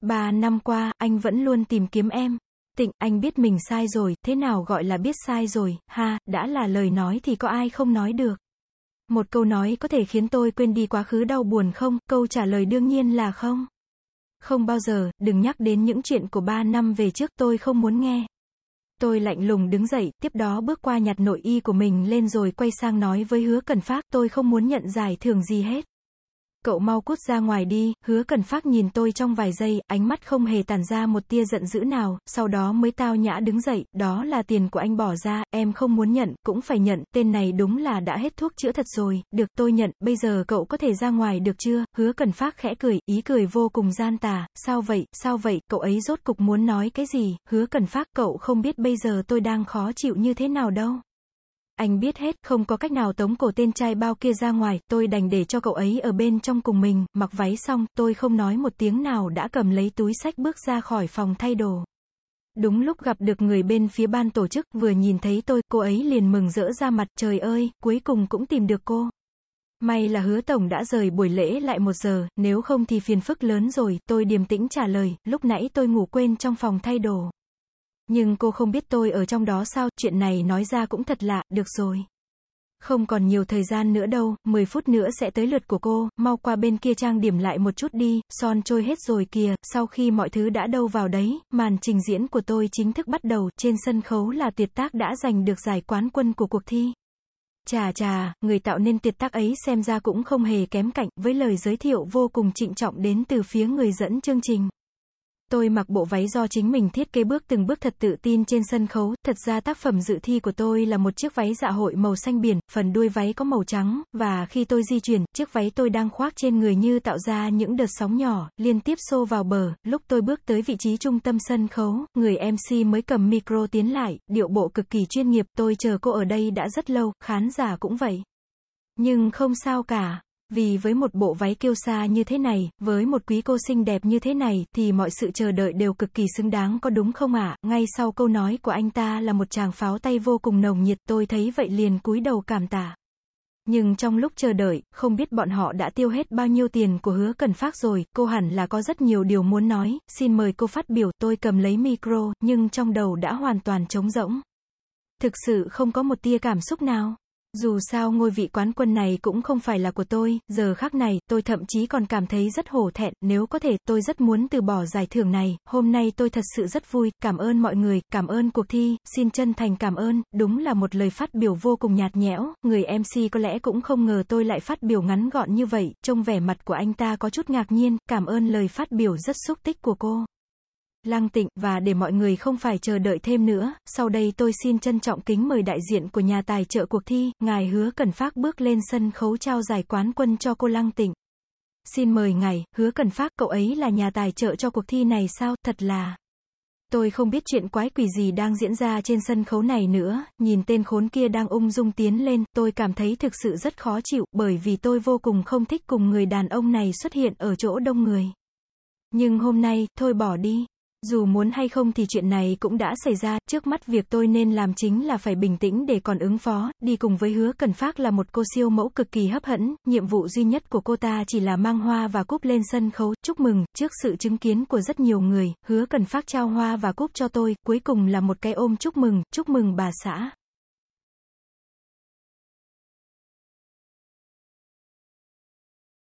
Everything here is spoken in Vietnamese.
Ba năm qua, anh vẫn luôn tìm kiếm em. Tịnh, anh biết mình sai rồi, thế nào gọi là biết sai rồi, ha, đã là lời nói thì có ai không nói được. Một câu nói có thể khiến tôi quên đi quá khứ đau buồn không, câu trả lời đương nhiên là không. Không bao giờ, đừng nhắc đến những chuyện của ba năm về trước tôi không muốn nghe. Tôi lạnh lùng đứng dậy, tiếp đó bước qua nhặt nội y của mình lên rồi quay sang nói với hứa cần phát, tôi không muốn nhận giải thưởng gì hết. Cậu mau cút ra ngoài đi, hứa cần phát nhìn tôi trong vài giây, ánh mắt không hề tàn ra một tia giận dữ nào, sau đó mới tao nhã đứng dậy, đó là tiền của anh bỏ ra, em không muốn nhận, cũng phải nhận, tên này đúng là đã hết thuốc chữa thật rồi, được tôi nhận, bây giờ cậu có thể ra ngoài được chưa, hứa cần phát khẽ cười, ý cười vô cùng gian tà, sao vậy, sao vậy, cậu ấy rốt cục muốn nói cái gì, hứa cần phát, cậu không biết bây giờ tôi đang khó chịu như thế nào đâu. Anh biết hết, không có cách nào tống cổ tên trai bao kia ra ngoài, tôi đành để cho cậu ấy ở bên trong cùng mình, mặc váy xong, tôi không nói một tiếng nào đã cầm lấy túi sách bước ra khỏi phòng thay đồ. Đúng lúc gặp được người bên phía ban tổ chức, vừa nhìn thấy tôi, cô ấy liền mừng rỡ ra mặt, trời ơi, cuối cùng cũng tìm được cô. May là hứa tổng đã rời buổi lễ lại một giờ, nếu không thì phiền phức lớn rồi, tôi điềm tĩnh trả lời, lúc nãy tôi ngủ quên trong phòng thay đồ. Nhưng cô không biết tôi ở trong đó sao, chuyện này nói ra cũng thật lạ, được rồi. Không còn nhiều thời gian nữa đâu, 10 phút nữa sẽ tới lượt của cô, mau qua bên kia trang điểm lại một chút đi, son trôi hết rồi kìa, sau khi mọi thứ đã đâu vào đấy, màn trình diễn của tôi chính thức bắt đầu, trên sân khấu là tuyệt tác đã giành được giải quán quân của cuộc thi. Chà chà, người tạo nên tuyệt tác ấy xem ra cũng không hề kém cạnh, với lời giới thiệu vô cùng trịnh trọng đến từ phía người dẫn chương trình. Tôi mặc bộ váy do chính mình thiết kế bước từng bước thật tự tin trên sân khấu, thật ra tác phẩm dự thi của tôi là một chiếc váy dạ hội màu xanh biển, phần đuôi váy có màu trắng, và khi tôi di chuyển, chiếc váy tôi đang khoác trên người như tạo ra những đợt sóng nhỏ, liên tiếp xô vào bờ, lúc tôi bước tới vị trí trung tâm sân khấu, người MC mới cầm micro tiến lại, điệu bộ cực kỳ chuyên nghiệp, tôi chờ cô ở đây đã rất lâu, khán giả cũng vậy. Nhưng không sao cả. Vì với một bộ váy kiêu sa như thế này, với một quý cô xinh đẹp như thế này, thì mọi sự chờ đợi đều cực kỳ xứng đáng có đúng không ạ? Ngay sau câu nói của anh ta là một chàng pháo tay vô cùng nồng nhiệt, tôi thấy vậy liền cúi đầu cảm tạ. Nhưng trong lúc chờ đợi, không biết bọn họ đã tiêu hết bao nhiêu tiền của hứa cần phát rồi, cô hẳn là có rất nhiều điều muốn nói, xin mời cô phát biểu, tôi cầm lấy micro, nhưng trong đầu đã hoàn toàn trống rỗng. Thực sự không có một tia cảm xúc nào. Dù sao ngôi vị quán quân này cũng không phải là của tôi, giờ khác này, tôi thậm chí còn cảm thấy rất hổ thẹn, nếu có thể, tôi rất muốn từ bỏ giải thưởng này, hôm nay tôi thật sự rất vui, cảm ơn mọi người, cảm ơn cuộc thi, xin chân thành cảm ơn, đúng là một lời phát biểu vô cùng nhạt nhẽo, người MC có lẽ cũng không ngờ tôi lại phát biểu ngắn gọn như vậy, trông vẻ mặt của anh ta có chút ngạc nhiên, cảm ơn lời phát biểu rất xúc tích của cô. Lăng Tịnh, và để mọi người không phải chờ đợi thêm nữa, sau đây tôi xin trân trọng kính mời đại diện của nhà tài trợ cuộc thi, ngài hứa cần phát bước lên sân khấu trao giải quán quân cho cô Lăng Tịnh. Xin mời ngài, hứa cần phát, cậu ấy là nhà tài trợ cho cuộc thi này sao, thật là... Tôi không biết chuyện quái quỷ gì đang diễn ra trên sân khấu này nữa, nhìn tên khốn kia đang ung dung tiến lên, tôi cảm thấy thực sự rất khó chịu, bởi vì tôi vô cùng không thích cùng người đàn ông này xuất hiện ở chỗ đông người. Nhưng hôm nay, thôi bỏ đi. Dù muốn hay không thì chuyện này cũng đã xảy ra, trước mắt việc tôi nên làm chính là phải bình tĩnh để còn ứng phó, đi cùng với hứa cần phát là một cô siêu mẫu cực kỳ hấp dẫn, nhiệm vụ duy nhất của cô ta chỉ là mang hoa và cúp lên sân khấu, chúc mừng, trước sự chứng kiến của rất nhiều người, hứa cần phát trao hoa và cúp cho tôi, cuối cùng là một cái ôm chúc mừng, chúc mừng bà xã.